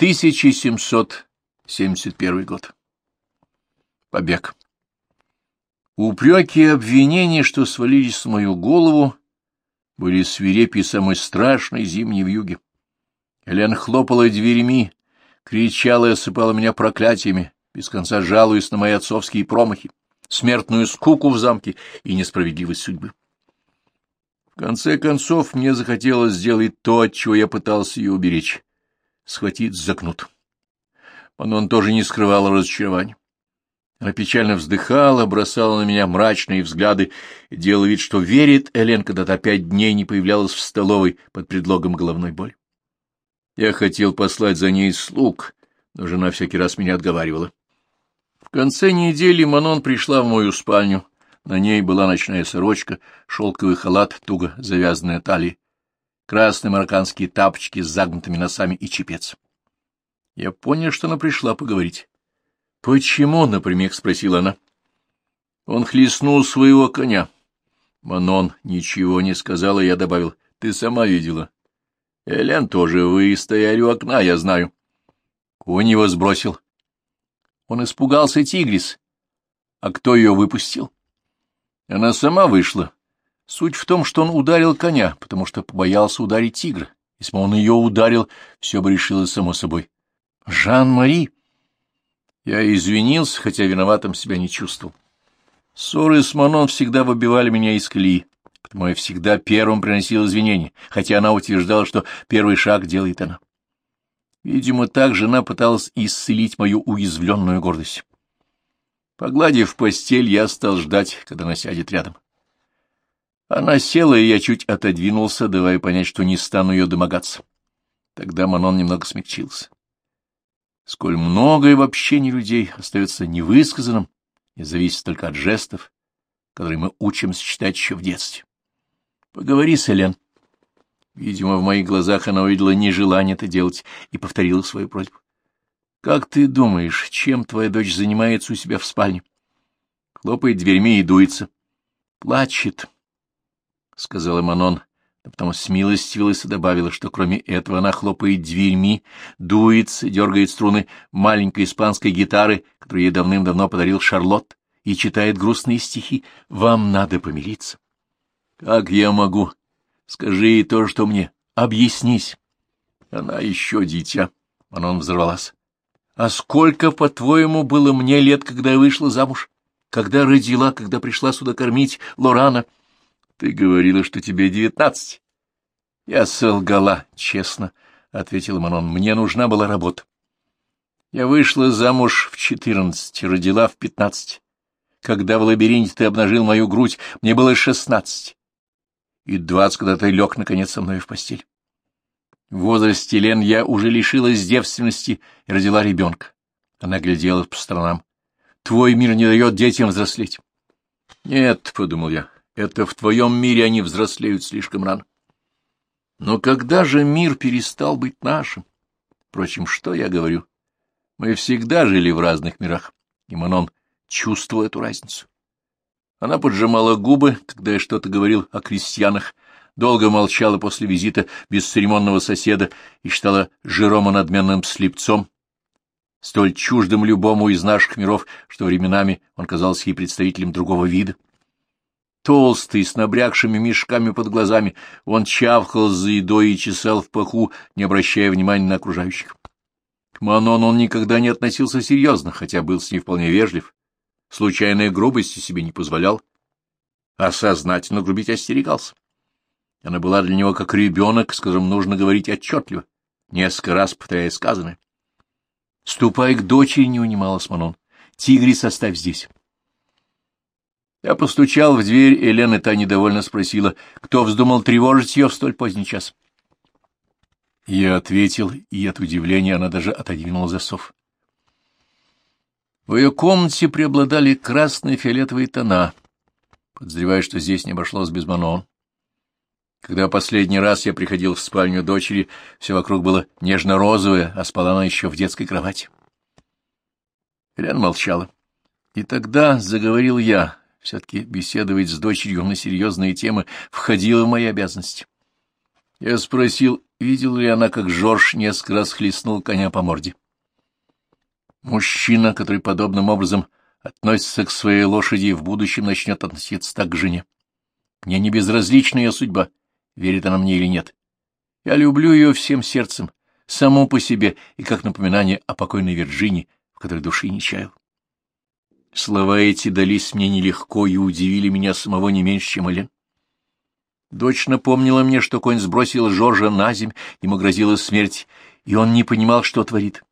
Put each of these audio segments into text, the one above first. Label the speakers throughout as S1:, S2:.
S1: 1771 год. Побег. Упреки и обвинения, что свалились в мою голову, были свирепи самой страшной зимней вьюги. Элен хлопала дверями, кричала и осыпала меня проклятиями, без конца жалуясь на мои отцовские промахи, смертную скуку в замке и несправедливость судьбы. В конце концов, мне захотелось сделать то, от чего я пытался ее уберечь — схватить за кнут. он тоже не скрывал разочарования. Она печально вздыхала, бросала на меня мрачные взгляды и делала вид, что верит Элен, когда-то пять дней не появлялась в столовой под предлогом головной боли. Я хотел послать за ней слуг, но жена всякий раз меня отговаривала. В конце недели Манон пришла в мою спальню. На ней была ночная сорочка, шелковый халат, туго завязанная талия, красные марокканские тапочки с загнутыми носами и чепец. Я понял, что она пришла поговорить. — Почему? — напрямик спросила она. Он хлестнул своего коня. Манон ничего не сказала, я добавил. — Ты сама видела. Элен тоже, вы стояли у окна, я знаю. Конь его сбросил. Он испугался тигрис. А кто ее выпустил? Она сама вышла. Суть в том, что он ударил коня, потому что побоялся ударить тигра. Если бы он ее ударил, все бы решилось само собой. Жан-Мари! Я извинился, хотя виноватым себя не чувствовал. Ссоры с Манон всегда выбивали меня из колеи, потому я всегда первым приносил извинения, хотя она утверждала, что первый шаг делает она. Видимо, так жена пыталась исцелить мою уязвленную гордость. Погладив постель, я стал ждать, когда она сядет рядом. Она села, и я чуть отодвинулся, давая понять, что не стану ее домогаться. Тогда Манон немного смягчился сколь многое в общении людей остается невысказанным и зависит только от жестов, которые мы учимся читать еще в детстве. Поговори с Элен. Видимо, в моих глазах она увидела нежелание это делать и повторила свою просьбу. — Как ты думаешь, чем твоя дочь занимается у себя в спальне? Хлопает дверьми и дуется. — Плачет, — сказала Манон, а потом смилостивилась и добавила, что кроме этого она хлопает дверьми, дуется, дергает струны маленькой испанской гитары, которую ей давным-давно подарил Шарлотт, и читает грустные стихи. Вам надо помириться. Как я могу? Скажи ей то, что мне. Объяснись. Она еще дитя. Анон взорвалась. А сколько, по-твоему, было мне лет, когда я вышла замуж? Когда родила, когда пришла сюда кормить Лорана? — ты говорила, что тебе девятнадцать. — Я солгала, честно, — ответила Манон. — Мне нужна была работа. Я вышла замуж в четырнадцать, родила в пятнадцать. Когда в лабиринте ты обнажил мою грудь, мне было шестнадцать. И двадцать, когда ты лег, наконец, со мной в постель. В возрасте Лен я уже лишилась девственности и родила ребенка. Она глядела по сторонам. Твой мир не дает детям взрослеть. — Нет, — подумал я, это в твоем мире они взрослеют слишком рано. Но когда же мир перестал быть нашим? Впрочем, что я говорю? Мы всегда жили в разных мирах, и Манон чувствовал эту разницу. Она поджимала губы, когда я что-то говорил о крестьянах, долго молчала после визита бесцеремонного соседа и считала Жерома надменным слепцом, столь чуждым любому из наших миров, что временами он казался ей представителем другого вида. Толстый, с набрякшими мешками под глазами, он чавкал за едой и чесал в паху, не обращая внимания на окружающих. К Манон он никогда не относился серьезно, хотя был с ней вполне вежлив. Случайной грубости себе не позволял, а сознательно грубить остерегался. Она была для него как ребенок, с которым нужно говорить отчетливо, несколько раз повторяя сказанное. — Ступай к дочери, — не унималась Манон. — Тигрис оставь здесь. Я постучал в дверь, и Лена та недовольно спросила, кто вздумал тревожить ее в столь поздний час. Я ответил, и от удивления она даже отодвинула засов. В ее комнате преобладали красные фиолетовые тона, подозревая, что здесь не обошлось без Манон. Когда последний раз я приходил в спальню дочери, все вокруг было нежно-розовое, а спала она еще в детской кровати. Элен молчала. И тогда заговорил я, все-таки беседовать с дочерью на серьезные темы входило в мои обязанности. Я спросил, видела ли она, как Жорж несколько раз хлестнул коня по морде. Мужчина, который подобным образом относится к своей лошади, в будущем начнет относиться так к жене. Мне не безразлична ее судьба, верит она мне или нет. Я люблю ее всем сердцем, само по себе и как напоминание о покойной Вирджинии, в которой души не чаял. Слова эти дались мне нелегко и удивили меня самого не меньше, чем Элен. Дочь напомнила мне, что конь сбросил Жоржа на земь, ему грозила смерть, и он не понимал, что творит.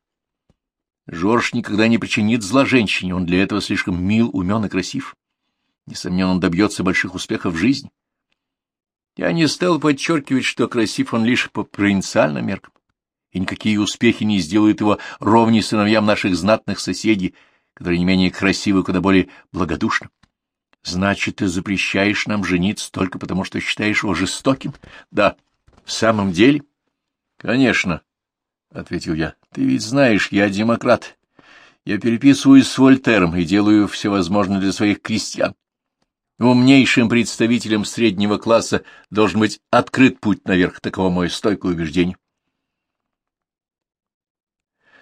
S1: Жорж никогда не причинит зла женщине, он для этого слишком мил, умен и красив. Несомненно, он добьется больших успехов в жизни. Я не стал подчеркивать, что красив он лишь по провинциальным меркам, и никакие успехи не сделают его ровней сыновьям наших знатных соседей, которые не менее красивы, куда более благодушны. Значит, ты запрещаешь нам жениться только потому, что считаешь его жестоким? Да. В самом деле? Конечно, — ответил я. Ты ведь знаешь, я демократ. Я переписываюсь с Вольтером и делаю все возможное для своих крестьян. Умнейшим представителям среднего класса должен быть открыт путь наверх, таково мое стойкое убеждение.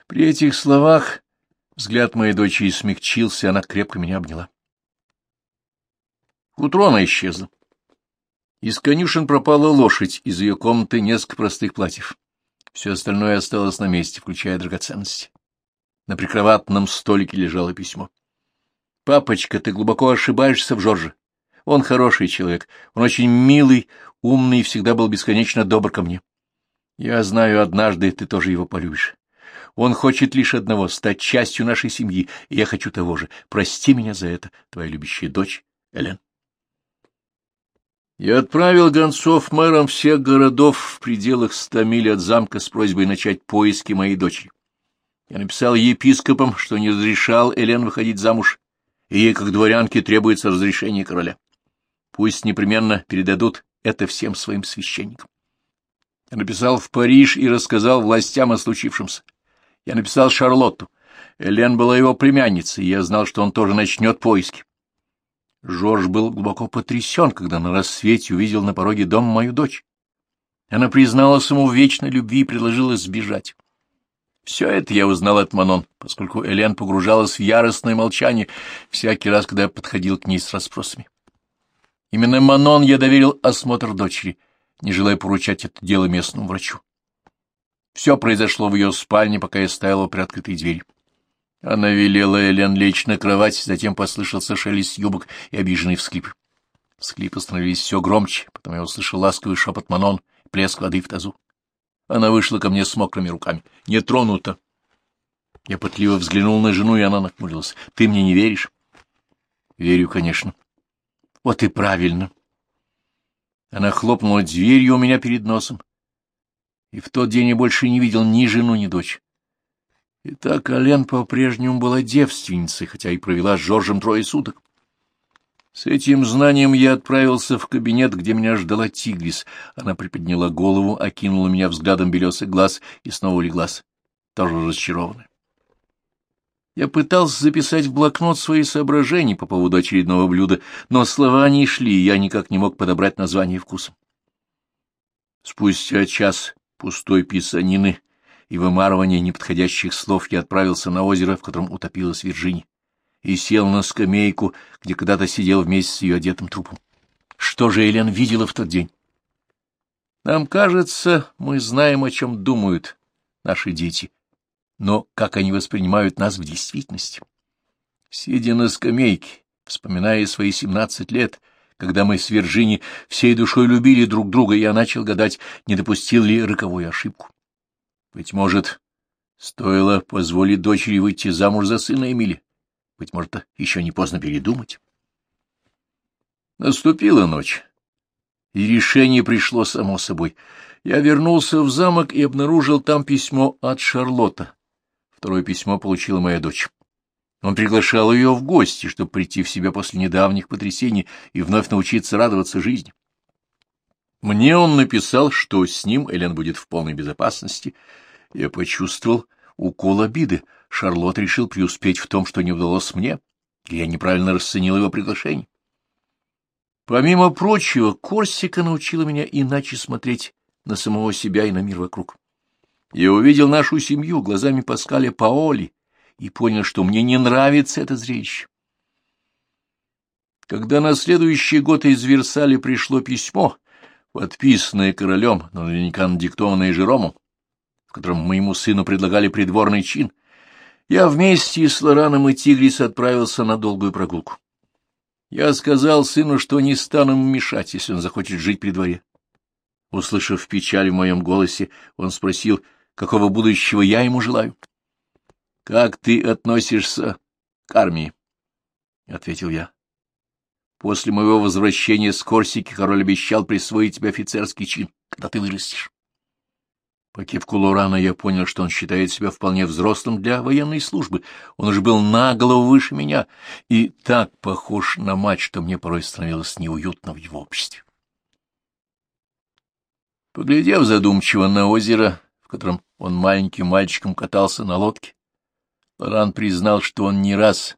S1: При этих словах взгляд моей дочери смягчился, она крепко меня обняла. К утру она исчезла. Из конюшен пропала лошадь, из ее комнаты несколько простых платьев. Все остальное осталось на месте, включая драгоценности. На прикроватном столике лежало письмо. — Папочка, ты глубоко ошибаешься в Жорже. Он хороший человек, он очень милый, умный и всегда был бесконечно добр ко мне. Я знаю, однажды ты тоже его полюбишь. Он хочет лишь одного — стать частью нашей семьи, и я хочу того же. Прости меня за это, твоя любящая дочь Элен. Я отправил гонцов мэрам всех городов в пределах ста миль от замка с просьбой начать поиски моей дочери. Я написал епископам, что не разрешал Элен выходить замуж, и ей, как дворянке, требуется разрешение короля. Пусть непременно передадут это всем своим священникам. Я написал в Париж и рассказал властям о случившемся. Я написал Шарлотту. Элен была его племянницей, и я знал, что он тоже начнет поиски. Жорж был глубоко потрясен, когда на рассвете увидел на пороге дома мою дочь. Она призналась ему в вечной любви и предложила сбежать. Все это я узнал от Манон, поскольку Элен погружалась в яростное молчание всякий раз, когда я подходил к ней с расспросами. Именно Манон я доверил осмотр дочери, не желая поручать это дело местному врачу. Все произошло в ее спальне, пока я стоял у приоткрытой двери. Она велела Элен лечь на кровать, затем послышался шелест юбок и обиженный всклип. Всклипы становились все громче, потом я услышал ласковый шепот Манон, плеск воды в тазу. Она вышла ко мне с мокрыми руками. Не тронута. Я пытливо взглянул на жену, и она нахмурилась. — Ты мне не веришь? — Верю, конечно. — Вот и правильно. Она хлопнула дверью у меня перед носом. И в тот день я больше не видел ни жену, ни дочь. Итак, Ален по-прежнему была девственницей, хотя и провела с Жоржем трое суток. С этим знанием я отправился в кабинет, где меня ждала Тигрис. Она приподняла голову, окинула меня взглядом белесый глаз и снова улеглась, тоже разочарованная. Я пытался записать в блокнот свои соображения по поводу очередного блюда, но слова не шли, и я никак не мог подобрать название вкусом. Спустя час пустой писанины и вымарывания неподходящих слов я отправился на озеро, в котором утопилась Вирджиния, и сел на скамейку, где когда-то сидел вместе с ее одетым трупом. Что же Элен видела в тот день? Нам кажется, мы знаем, о чем думают наши дети, но как они воспринимают нас в действительности. Сидя на скамейке, вспоминая свои семнадцать лет, когда мы с Вирджини всей душой любили друг друга, я начал гадать, не допустил ли роковую ошибку. Быть может, стоило позволить дочери выйти замуж за сына Эмили. Быть может, еще не поздно передумать. Наступила ночь, и решение пришло само собой. Я вернулся в замок и обнаружил там письмо от Шарлотта. Второе письмо получила моя дочь. Он приглашал ее в гости, чтобы прийти в себя после недавних потрясений и вновь научиться радоваться жизни. Мне он написал, что с ним Элен будет в полной безопасности, я почувствовал укол обиды. Шарлот решил преуспеть в том, что не удалось мне, я неправильно расценил его приглашение. Помимо прочего, Корсика научила меня иначе смотреть на самого себя и на мир вокруг. Я увидел нашу семью глазами Паскаля Паоли и понял, что мне не нравится это зрелище. Когда на следующий год из Версаля пришло письмо, подписанное королем, но наверняка надиктованное Жеромом, в котором моему сыну предлагали придворный чин, я вместе с Лораном и Тигрис отправился на долгую прогулку. Я сказал сыну, что не стану ему мешать, если он захочет жить при дворе. Услышав печаль в моем голосе, он спросил, какого будущего я ему желаю. — Как ты относишься к армии? — ответил я. После моего возвращения с Корсики король обещал присвоить тебе офицерский чин, когда ты вырастешь. По кивку Лорана я понял, что он считает себя вполне взрослым для военной службы. Он уже был на голову выше меня и так похож на мать, что мне порой становилось неуютно в его обществе. Поглядев задумчиво на озеро, в котором он маленьким мальчиком катался на лодке, Лоран признал, что он не раз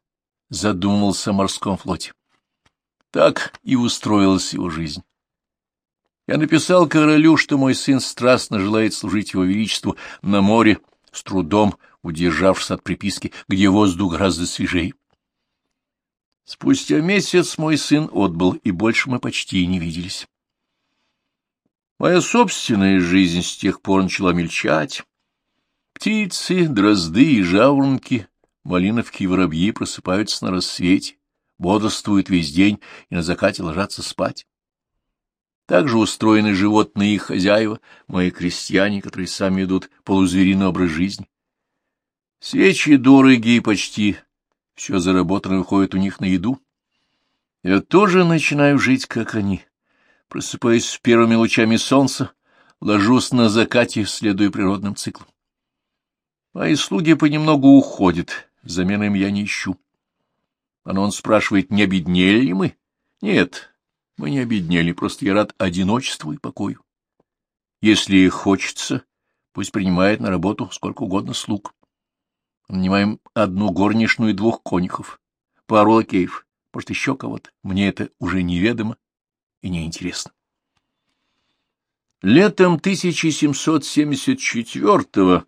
S1: задумывался о морском флоте. Так и устроилась его жизнь. Я написал королю, что мой сын страстно желает служить его величеству на море, с трудом удержавшись от приписки, где воздух гораздо свежей. Спустя месяц мой сын отбыл, и больше мы почти не виделись. Моя собственная жизнь с тех пор начала мельчать. Птицы, дрозды и жаворонки, малиновки и воробьи просыпаются на рассвете, бодрствуют весь день и на закате ложатся спать. Также устроены животные их хозяева, мои крестьяне, которые сами ведут полузвериный образ жизни. Свечи дорогие и почти все заработанное уходит у них на еду. Я тоже начинаю жить, как они. Просыпаюсь с первыми лучами солнца, ложусь на закате, следуя природным циклам. Мои слуги понемногу уходят, замены им я не ищу. Анон спрашивает, не обеднели ли мы? Нет, мы не обеднели, просто я рад одиночеству и покою. Если хочется, пусть принимает на работу сколько угодно слуг. Нанимаем одну горничную и двух конюхов, пару лакеев, может, еще кого-то. Мне это уже неведомо и неинтересно. Летом 1774-го,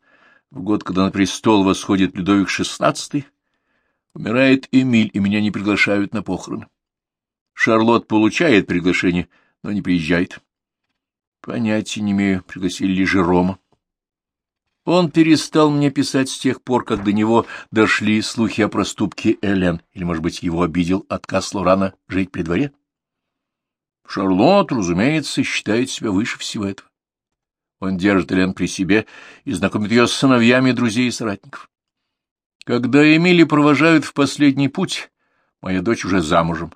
S1: в год, когда на престол восходит Людовик XVI, умирает Эмиль, и меня не приглашают на похороны. Шарлотт получает приглашение, но не приезжает. Понятия не имею, пригласили ли Жерома. Он перестал мне писать с тех пор, как до него дошли слухи о проступке Элен, или, может быть, его обидел отказ Лорана жить при дворе? Шарлотт, разумеется, считает себя выше всего этого. Он держит Элен при себе и знакомит ее с сыновьями друзей и соратников. Когда Эмили провожают в последний путь, моя дочь уже замужем.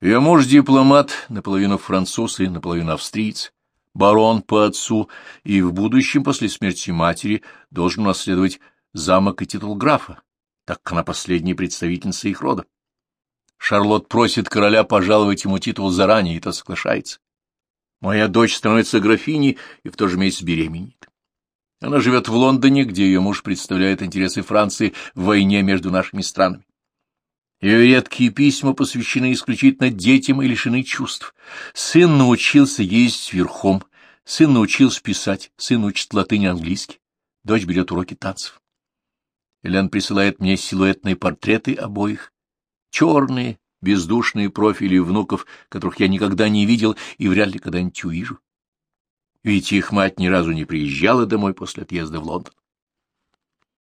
S1: Ее муж — дипломат, наполовину француз и наполовину австриец, барон по отцу, и в будущем, после смерти матери, должен наследовать замок и титул графа, так как она последняя представительница их рода. Шарлотт просит короля пожаловать ему титул заранее, и то соглашается. Моя дочь становится графиней и в то же месяц беременеет. Она живет в Лондоне, где ее муж представляет интересы Франции в войне между нашими странами. Ее редкие письма посвящены исключительно детям и лишены чувств. Сын научился ездить верхом, сын научился писать, сын учит латынь и английский, дочь берет уроки танцев. Элен присылает мне силуэтные портреты обоих, черные, бездушные профили внуков, которых я никогда не видел и вряд ли когда-нибудь увижу. Ведь их мать ни разу не приезжала домой после отъезда в Лондон.